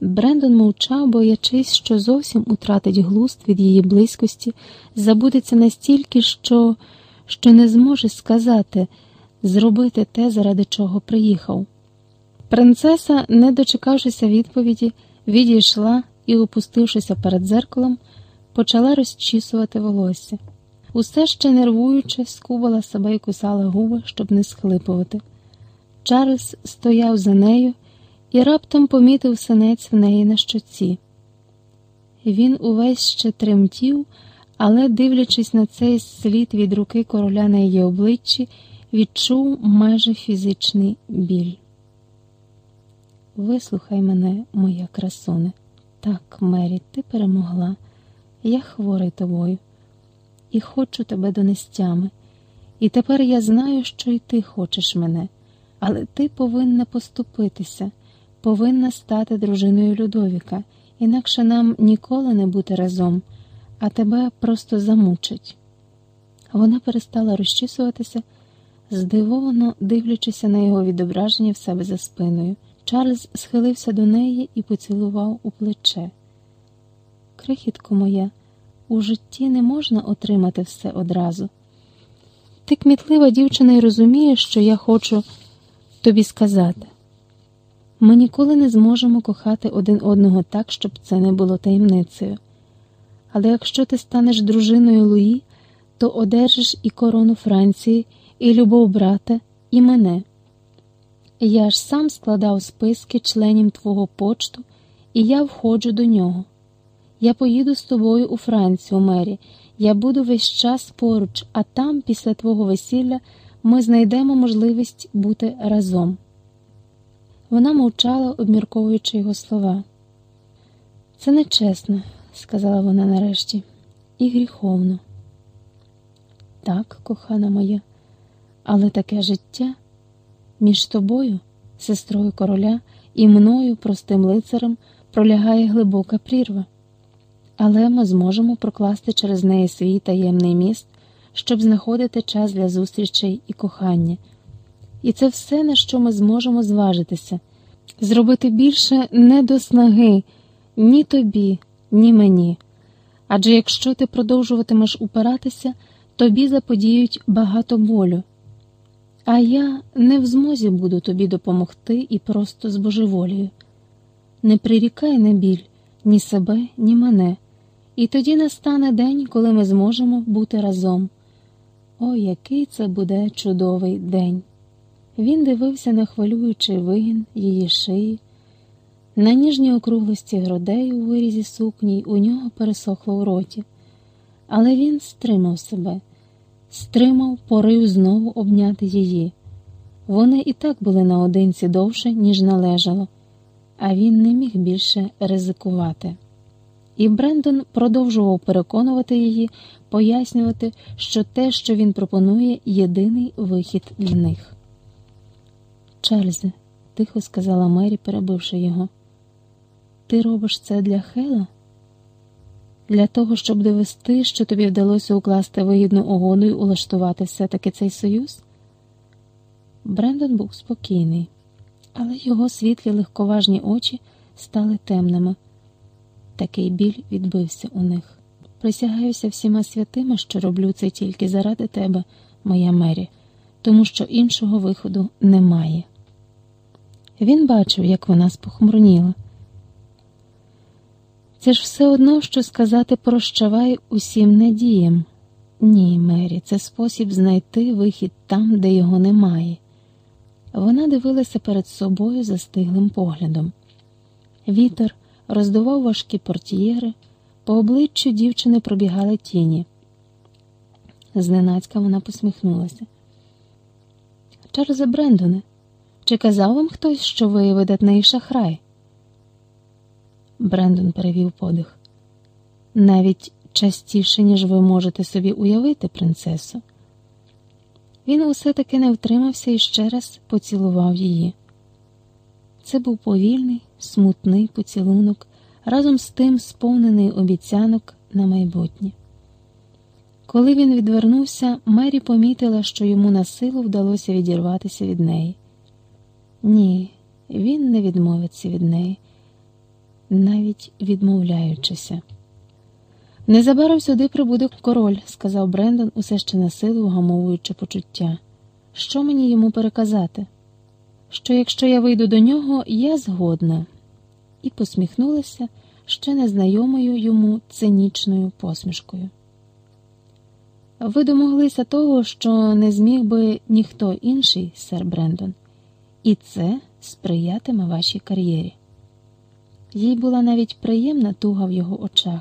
Брендон мовчав, боячись, що зовсім утратить глуст від її близькості, забудеться настільки, що, що не зможе сказати, зробити те, заради чого приїхав. Принцеса, не дочекавшися відповіді, відійшла і, опустившися перед дзеркалом, почала розчісувати волосся. Усе ще нервуючи, скубала себе і кусала губи, щоб не схлипувати. Чарльз стояв за нею і раптом помітив синець в неї на щоці. Він увесь ще тремтів, але, дивлячись на цей слід від руки короля на її обличчі, відчув майже фізичний біль. Вислухай мене, моя красуне. Так, Мері, ти перемогла. Я хворий тобою і хочу тебе донестями. І тепер я знаю, що і ти хочеш мене, але ти повинна поступитися, повинна стати дружиною Людовіка, інакше нам ніколи не бути разом, а тебе просто замучить. Вона перестала розчісуватися, здивовано дивлячися на його відображення в себе за спиною. Чарльз схилився до неї і поцілував у плече. Крихітко моя, у житті не можна отримати все одразу. Ти кмітлива дівчина і розумієш, що я хочу тобі сказати. Ми ніколи не зможемо кохати один одного так, щоб це не було таємницею. Але якщо ти станеш дружиною Луї, то одержиш і корону Франції, і любов брата, і мене. Я ж сам складав списки членів твого почту, і я входжу до нього. Я поїду з тобою у Францію, Мері. Я буду весь час поруч, а там, після твого весілля, ми знайдемо можливість бути разом. Вона мовчала, обмірковуючи його слова. Це нечесно, сказала вона нарешті, і гріховно. Так, кохана моя, але таке життя між тобою, сестрою короля, і мною, простим лицарем, пролягає глибока прірва але ми зможемо прокласти через неї свій таємний міст, щоб знаходити час для зустрічей і кохання. І це все, на що ми зможемо зважитися, зробити більше не до снаги ні тобі, ні мені. Адже якщо ти продовжуватимеш упиратися, тобі заподіють багато болю. А я не в змозі буду тобі допомогти і просто збожеволію. Не прирікай на біль ні себе, ні мене. І тоді настане день, коли ми зможемо бути разом. О, який це буде чудовий день! Він дивився на хвилюючий вигін її шиї, на ніжні округлості грудей у вирізі сукні у нього пересохло в роті, але він стримав себе, стримав порив знову обняти її. Вони і так були наодинці довше, ніж належало, а він не міг більше ризикувати. І Брендон продовжував переконувати її, пояснювати, що те, що він пропонує, єдиний вихід для них. Чарльзе, тихо сказала Мері, перебивши його, ти робиш це для Хела? Для того, щоб довести, що тобі вдалося укласти вигідну угоду і улаштувати все-таки цей союз? Брендон був спокійний, але його світлі легковажні очі стали темними. Такий біль відбився у них. Присягаюся всіма святима, що роблю це тільки заради тебе, моя Мері, тому що іншого виходу немає. Він бачив, як вона спохмурніла. Це ж все одно, що сказати прощавай усім надіям. Ні, Мері, це спосіб знайти вихід там, де його немає. Вона дивилася перед собою застиглим поглядом. Вітер роздував важкі портьєри, по обличчю дівчини пробігали тіні. Зненацька вона посміхнулася. Чарльзе Брендоне, чи казав вам хтось, що ви видатний шахрай? Брендон перевів подих. Навіть частіше, ніж ви можете собі уявити, принцесо. Він усе таки не втримався і ще раз поцілував її. Це був повільний, смутний поцілунок, разом з тим сповнений обіцянок на майбутнє. Коли він відвернувся, Мері помітила, що йому на силу вдалося відірватися від неї. Ні, він не відмовиться від неї. навіть відмовляючися. Незабаром сюди прибуде король, сказав Брендон, усе ще на силу вгамовуючи почуття. Що мені йому переказати? Що якщо я вийду до нього, я згодна, і посміхнулася ще незнайомою йому цинічною посмішкою. Ви домоглися того, що не зміг би ніхто інший, сер Брендон, і це сприятиме вашій кар'єрі. Їй була навіть приємна туга в його очах,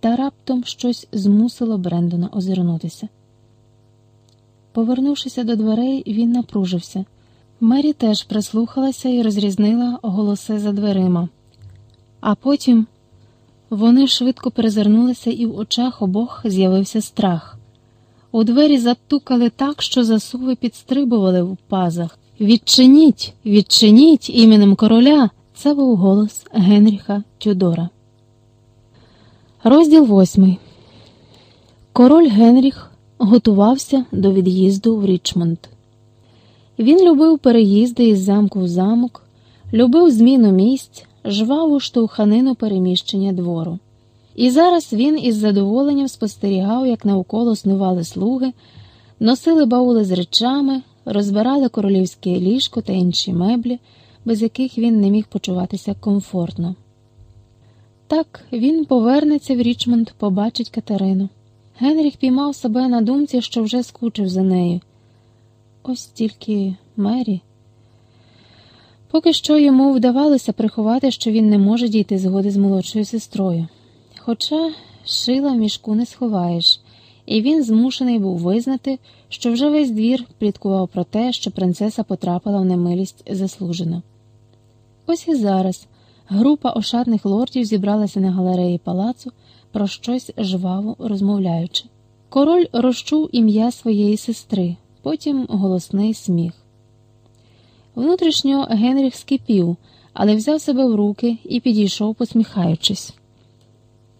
та раптом щось змусило Брендона озирнутися. Повернувшися до дверей, він напружився. Мері теж прислухалася і розрізнила голоси за дверима, а потім вони швидко перезирнулися, і в очах обох з'явився страх. У двері затукали так, що засуви підстрибували в пазах. Відчиніть, відчиніть іменем короля. Це був голос Генріха Тюдора. Розділ восьмий. Король Генріх готувався до від'їзду в Річмонд. Він любив переїзди із замку в замок, любив зміну місць, жваву штовханину переміщення двору. І зараз він із задоволенням спостерігав, як навколо снували слуги, носили баули з речами, розбирали королівське ліжко та інші меблі, без яких він не міг почуватися комфортно. Так, він повернеться в Річмонд, побачить Катерину. Генріх піймав себе на думці, що вже скучив за нею. Ось тільки Мері. Поки що йому вдавалося приховати, що він не може дійти згоди з молодшою сестрою. Хоча шила в мішку не сховаєш, і він змушений був визнати, що вже весь двір пліткував про те, що принцеса потрапила в немилість заслужено. Ось і зараз група ошатних лордів зібралася на галереї палацу, про щось жваво розмовляючи. Король розчув ім'я своєї сестри, потім голосний сміх. Внутрішньо Генріх скипів, але взяв себе в руки і підійшов, посміхаючись.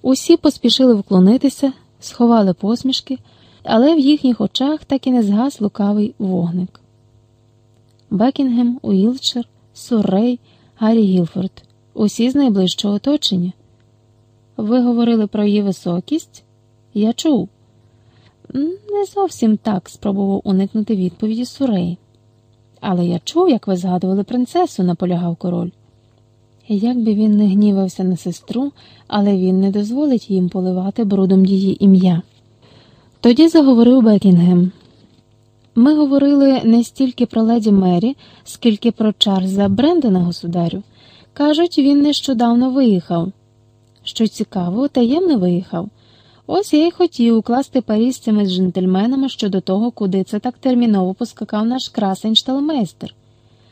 Усі поспішили вклонитися, сховали посмішки, але в їхніх очах так і не згас лукавий вогник. Бекінгем, Уілчер, Суррей, Гаррі Гілфорд усі з найближчого оточення. Ви говорили про її високість? Я чув. Не зовсім так спробував уникнути відповіді Сурей. Але я чув, як ви згадували принцесу, наполягав король. Як би він не гнівався на сестру, але він не дозволить їм поливати брудом її ім'я. Тоді заговорив Бекінгем. Ми говорили не стільки про леді Мері, скільки про Чарльза Брендена, государю. Кажуть, він нещодавно виїхав. Що цікаво, таємно виїхав. Ось я й хотів укласти парі з цими джентльменами щодо того, куди це так терміново поскакав наш красень шталмейстер.